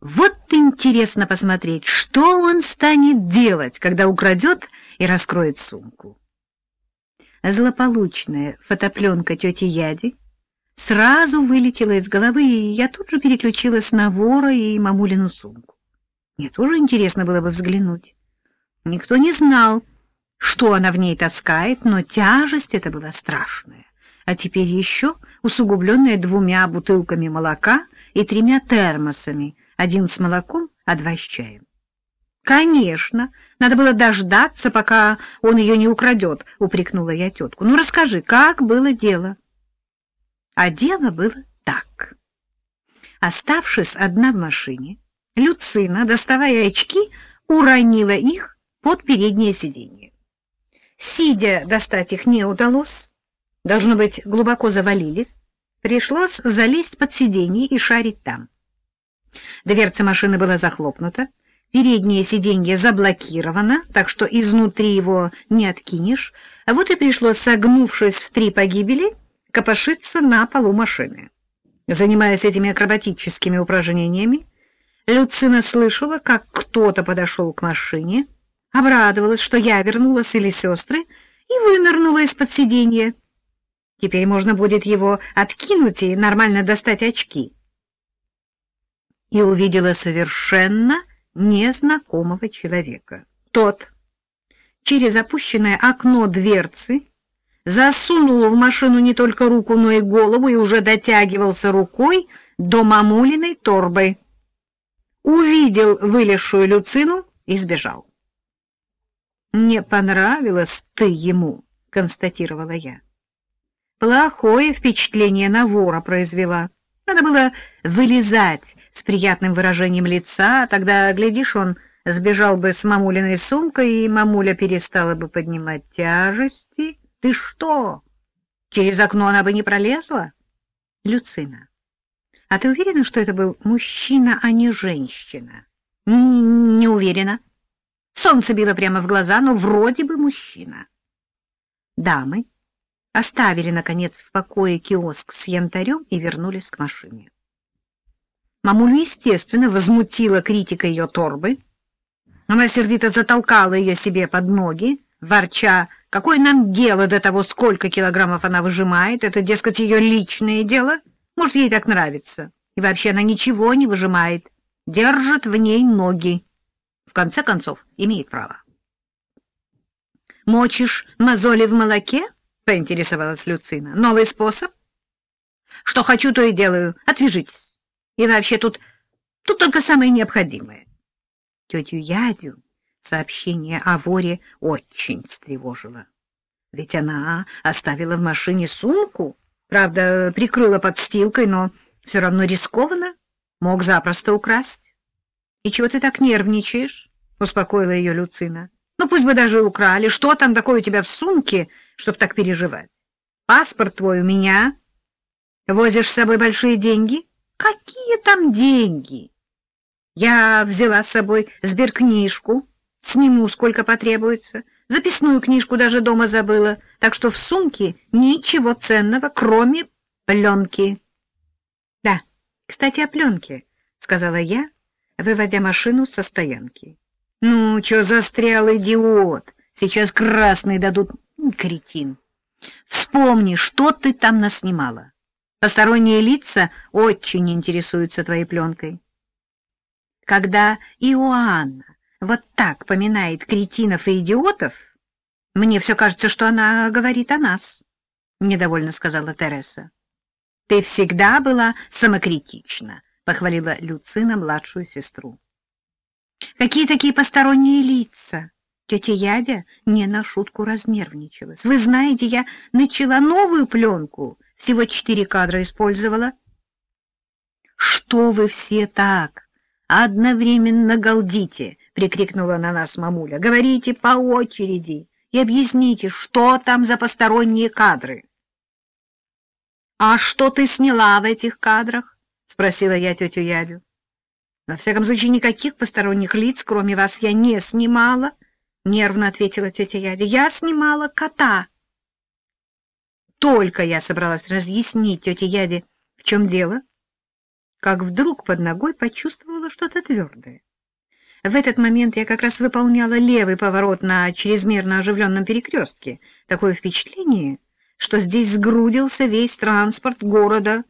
Вот интересно посмотреть, что он станет делать, когда украдет и раскроет сумку. Злополучная фотопленка тети Яди сразу вылетела из головы, и я тут же переключилась на вора и мамулину сумку. Мне тоже интересно было бы взглянуть. Никто не знал, что она в ней таскает, но тяжесть эта была страшная. А теперь еще усугубленная двумя бутылками молока и тремя термосами, один с молоком, а два с чаем. Конечно, надо было дождаться, пока он ее не украдет, — упрекнула я тетку. Ну, расскажи, как было дело? А дело было так. Оставшись одна в машине, Люцина, доставая очки, уронила их под переднее сиденье. Сидя достать их не удалось, должно быть, глубоко завалились, пришлось залезть под сиденье и шарить там. Дверца машины была захлопнута, переднее сиденье заблокировано, так что изнутри его не откинешь, а вот и пришлось, согнувшись в три погибели, копошиться на полу машины. Занимаясь этими акробатическими упражнениями, Люцина слышала, как кто-то подошел к машине, обрадовалась, что я вернулась или сестры, и вынырнула из-под сиденья. Теперь можно будет его откинуть и нормально достать очки. И увидела совершенно незнакомого человека. Тот через опущенное окно дверцы засунул в машину не только руку, но и голову и уже дотягивался рукой до мамулиной торбы. Увидел вылезшую Люцину и сбежал. «Не понравилось ты ему», — констатировала я. «Плохое впечатление на вора произвела». Надо было вылезать с приятным выражением лица, тогда, глядишь, он сбежал бы с мамулиной сумкой, и мамуля перестала бы поднимать тяжести. Ты что? Через окно она бы не пролезла? Люцина, а ты уверена, что это был мужчина, а не женщина? Не, уверена. Солнце било прямо в глаза, но вроде бы мужчина. Дамы оставили, наконец, в покое киоск с янтарем и вернулись к машине. Мамулю, естественно, возмутила критика ее торбы. Она сердито затолкала ее себе под ноги, ворча, какое нам дело до того, сколько килограммов она выжимает, это, дескать, ее личное дело, может, ей так нравится. И вообще она ничего не выжимает, держит в ней ноги. В конце концов, имеет право. Мочишь мозоли в молоке? поинтересовалась Люцина. Новый способ? Что хочу, то и делаю. Отвяжитесь. И вообще тут тут только самое необходимое. Тетю Ядю сообщение о воре очень встревожило. Ведь она оставила в машине сумку, правда, прикрыла подстилкой, но все равно рискованно, мог запросто украсть. — И чего ты так нервничаешь? — успокоила ее Люцина. — Ну, пусть бы даже украли. Что там такое у тебя в сумке, чтоб так переживать. Паспорт твой у меня. Возишь с собой большие деньги? Какие там деньги? Я взяла с собой сберкнижку, сниму сколько потребуется. Записную книжку даже дома забыла, так что в сумке ничего ценного, кроме пленки. — Да, кстати, о пленке, — сказала я, выводя машину со стоянки. — Ну, чё застрял, идиот? Сейчас красные дадут Кретин. Вспомни, что ты там наснимала. Посторонние лица очень интересуются твоей пленкой. Когда Иоанна вот так поминает кретинов и идиотов, мне все кажется, что она говорит о нас, — недовольно сказала Тереса. — Ты всегда была самокритична, — похвалила Люцина младшую сестру. — Какие такие посторонние лица? Тетя Ядя не на шутку разнервничалась. Вы знаете, я начала новую пленку, всего четыре кадра использовала. Что вы все так одновременно галдите? прикрикнула на нас мамуля. Говорите по очереди и объясните, что там за посторонние кадры. А что ты сняла в этих кадрах? спросила я тетю Ядю. Во всяком случае, никаких посторонних лиц, кроме вас, я не снимала. — нервно ответила тетя Ядя. — Я снимала кота. Только я собралась разъяснить тете Яде, в чем дело, как вдруг под ногой почувствовала что-то твердое. В этот момент я как раз выполняла левый поворот на чрезмерно оживленном перекрестке. Такое впечатление, что здесь сгрудился весь транспорт города